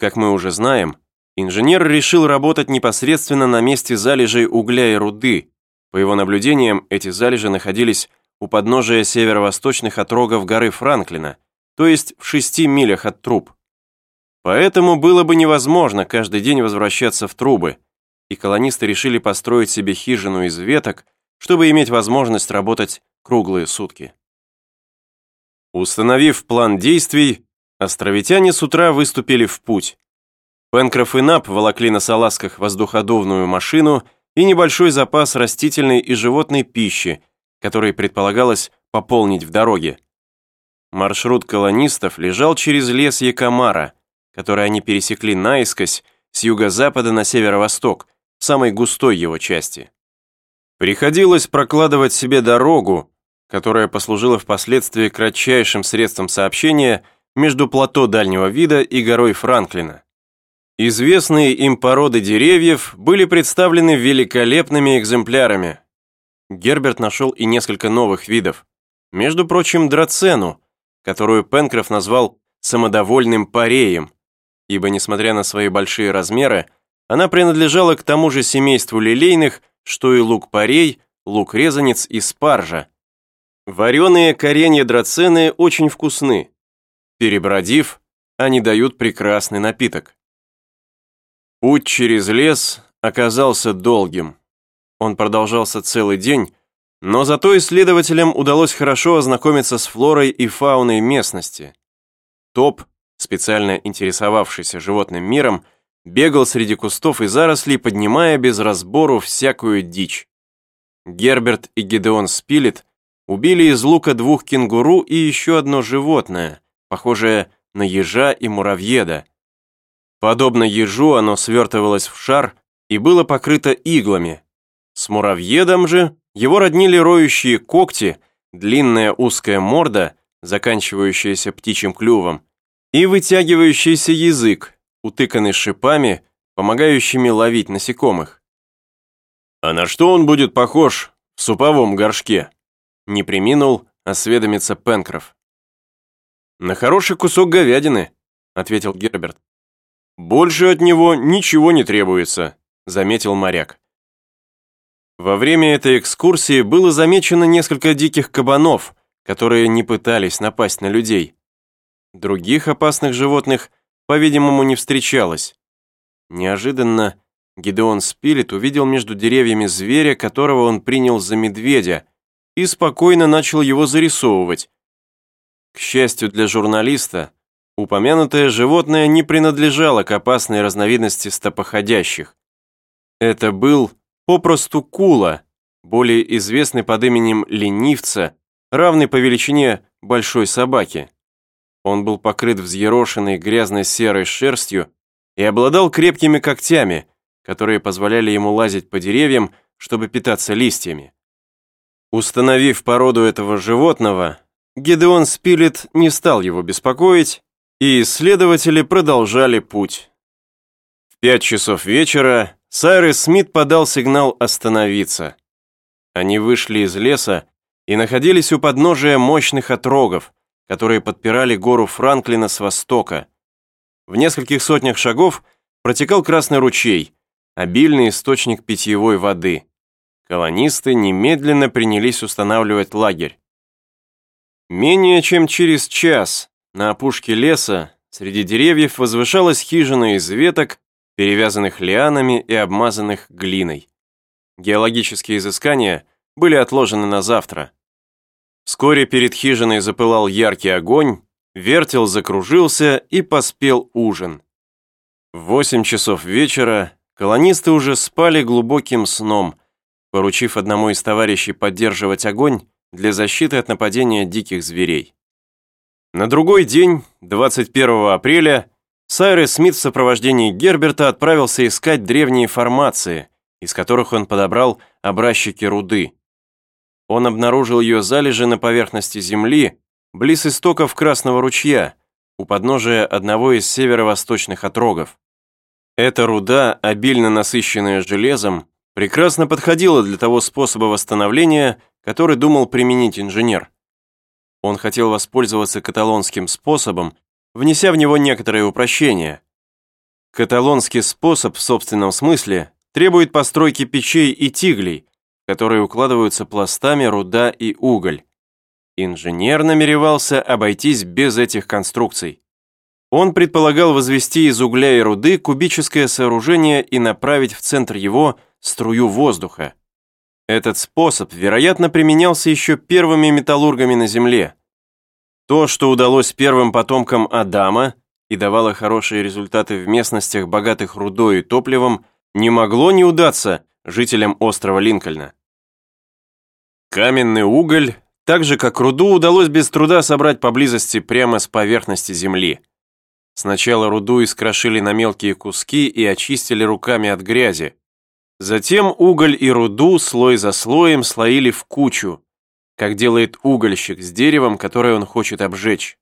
Как мы уже знаем, инженер решил работать непосредственно на месте залежей угля и руды. По его наблюдениям, эти залежи находились у подножия северо-восточных отрогов горы Франклина, то есть в шести милях от труб. Поэтому было бы невозможно каждый день возвращаться в трубы, и колонисты решили построить себе хижину из веток, чтобы иметь возможность работать круглые сутки. Установив план действий, островитяне с утра выступили в путь. Пенкроф и Нап волокли на салазках воздуходувную машину и небольшой запас растительной и животной пищи, который предполагалось пополнить в дороге. Маршрут колонистов лежал через лес Якомара, который они пересекли наискось с юго-запада на северо-восток, в самой густой его части. Приходилось прокладывать себе дорогу, которая послужила впоследствии кратчайшим средством сообщения между плато дальнего вида и горой Франклина. Известные им породы деревьев были представлены великолепными экземплярами. Герберт нашел и несколько новых видов. Между прочим, драцену, которую Пенкроф назвал самодовольным пареем, ибо, несмотря на свои большие размеры, она принадлежала к тому же семейству лилейных, что и лук-порей, лук-резанец и спаржа, Вареные коренья драцены очень вкусны. Перебродив, они дают прекрасный напиток. Путь через лес оказался долгим. Он продолжался целый день, но зато исследователям удалось хорошо ознакомиться с флорой и фауной местности. Топ, специально интересовавшийся животным миром, бегал среди кустов и зарослей, поднимая без разбору всякую дичь. Герберт и Гедеон Спилет убили из лука двух кенгуру и еще одно животное, похожее на ежа и муравьеда. Подобно ежу оно свертывалось в шар и было покрыто иглами. С муравьедом же его роднили роющие когти, длинная узкая морда, заканчивающаяся птичьим клювом, и вытягивающийся язык, утыканный шипами, помогающими ловить насекомых. А на что он будет похож в суповом горшке? Не приминул осведомиться Пенкроф. «На хороший кусок говядины», — ответил Герберт. «Больше от него ничего не требуется», — заметил моряк. Во время этой экскурсии было замечено несколько диких кабанов, которые не пытались напасть на людей. Других опасных животных, по-видимому, не встречалось. Неожиданно Гидеон Спилет увидел между деревьями зверя, которого он принял за медведя, и спокойно начал его зарисовывать. К счастью для журналиста, упомянутое животное не принадлежало к опасной разновидности стопоходящих. Это был попросту кула, более известный под именем ленивца, равный по величине большой собаки. Он был покрыт взъерошенной грязной серой шерстью и обладал крепкими когтями, которые позволяли ему лазить по деревьям, чтобы питаться листьями. Установив породу этого животного, Гедеон Спилет не стал его беспокоить, и исследователи продолжали путь. В пять часов вечера Сайрес Смит подал сигнал остановиться. Они вышли из леса и находились у подножия мощных отрогов, которые подпирали гору Франклина с востока. В нескольких сотнях шагов протекал Красный ручей, обильный источник питьевой воды. Колонисты немедленно принялись устанавливать лагерь. Менее чем через час на опушке леса среди деревьев возвышалась хижина из веток, перевязанных лианами и обмазанных глиной. Геологические изыскания были отложены на завтра. Вскоре перед хижиной запылал яркий огонь, вертел закружился и поспел ужин. В восемь часов вечера колонисты уже спали глубоким сном, поручив одному из товарищей поддерживать огонь для защиты от нападения диких зверей. На другой день, 21 апреля, Сайрес Смит в сопровождении Герберта отправился искать древние формации, из которых он подобрал образчики руды. Он обнаружил ее залежи на поверхности земли, близ истоков Красного ручья, у подножия одного из северо-восточных отрогов. Эта руда, обильно насыщенная железом, прекрасно подходила для того способа восстановления, который думал применить инженер. Он хотел воспользоваться каталонским способом, внеся в него некоторые упрощения. Каталонский способ в собственном смысле требует постройки печей и тиглей, которые укладываются пластами руда и уголь. Инженер намеревался обойтись без этих конструкций. Он предполагал возвести из угля и руды кубическое сооружение и направить в центр его струю воздуха. Этот способ, вероятно, применялся еще первыми металлургами на Земле. То, что удалось первым потомкам Адама и давало хорошие результаты в местностях, богатых рудой и топливом, не могло не удаться жителям острова Линкольна. Каменный уголь, так же как руду, удалось без труда собрать поблизости прямо с поверхности земли. Сначала руду искрошили на мелкие куски и очистили руками от грязи. Затем уголь и руду слой за слоем слоили в кучу, как делает угольщик с деревом, которое он хочет обжечь.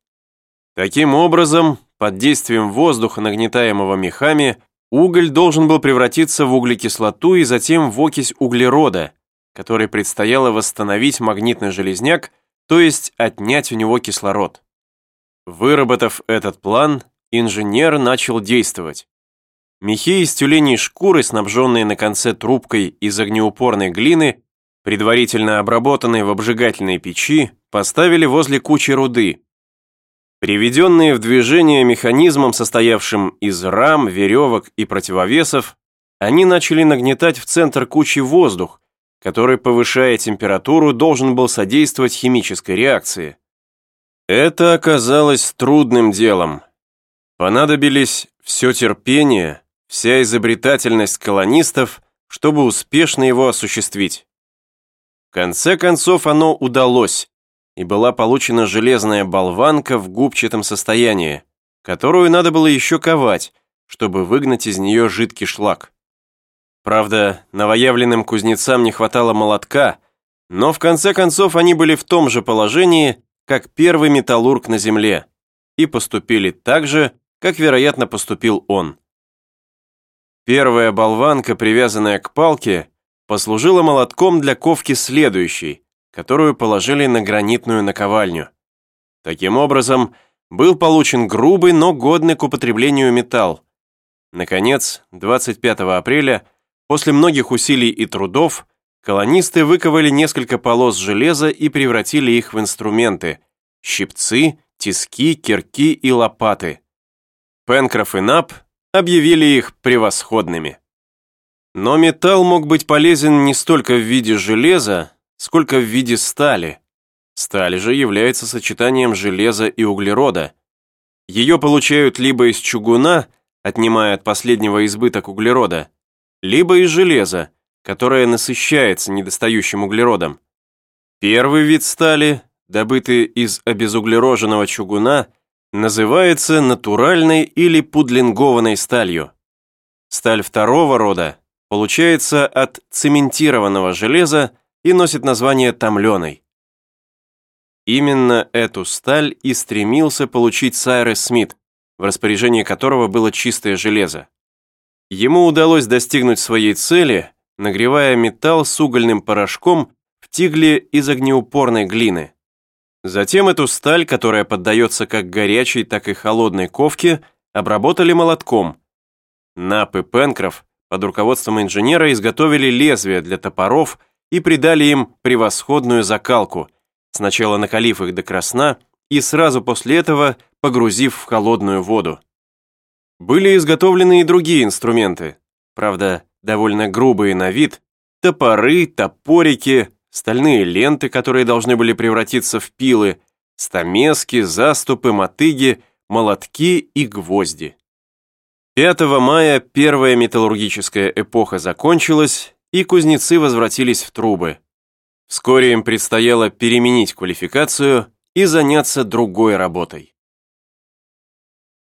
Таким образом, под действием воздуха, нагнетаемого мехами, уголь должен был превратиться в углекислоту и затем в окись углерода, который предстояло восстановить магнитный железняк, то есть отнять у него кислород. Выработав этот план, инженер начал действовать. Мехи из тюленей шкуры, снабженные на конце трубкой из огнеупорной глины, предварительно обработанные в обжигательной печи, поставили возле кучи руды. Приведенные в движение механизмом, состоявшим из рам, веревок и противовесов, они начали нагнетать в центр кучи воздух, который, повышая температуру, должен был содействовать химической реакции. Это оказалось трудным делом, Понадобились все терпение, вся изобретательность колонистов, чтобы успешно его осуществить. В конце концов оно удалось, и была получена железная болванка в губчатом состоянии, которую надо было еще ковать, чтобы выгнать из нее жидкий шлак. Правда, новоявленным кузнецам не хватало молотка, но в конце концов они были в том же положении, как первый металлург на Земле, и поступили так же, как, вероятно, поступил он. Первая болванка, привязанная к палке, послужила молотком для ковки следующей, которую положили на гранитную наковальню. Таким образом, был получен грубый, но годный к употреблению металл. Наконец, 25 апреля, после многих усилий и трудов, колонисты выковали несколько полос железа и превратили их в инструменты – щипцы, тиски, кирки и лопаты. Пенкроф и Нап объявили их превосходными. Но металл мог быть полезен не столько в виде железа, сколько в виде стали. Сталь же является сочетанием железа и углерода. Ее получают либо из чугуна, отнимая от последнего избыток углерода, либо из железа, которое насыщается недостающим углеродом. Первый вид стали, добытый из обезуглероженного чугуна, называется натуральной или пудлингованной сталью. Сталь второго рода получается от цементированного железа и носит название томленой. Именно эту сталь и стремился получить Сайрес Смит, в распоряжении которого было чистое железо. Ему удалось достигнуть своей цели, нагревая металл с угольным порошком в тигле из огнеупорной глины. Затем эту сталь, которая поддается как горячей, так и холодной ковке, обработали молотком. Нап и Пенкроф под руководством инженера изготовили лезвия для топоров и придали им превосходную закалку, сначала накалив их до красна и сразу после этого погрузив в холодную воду. Были изготовлены и другие инструменты, правда, довольно грубые на вид, топоры, топорики, стальные ленты, которые должны были превратиться в пилы, стамески, заступы, мотыги, молотки и гвозди. 5 мая первая металлургическая эпоха закончилась, и кузнецы возвратились в трубы. Вскоре им предстояло переменить квалификацию и заняться другой работой.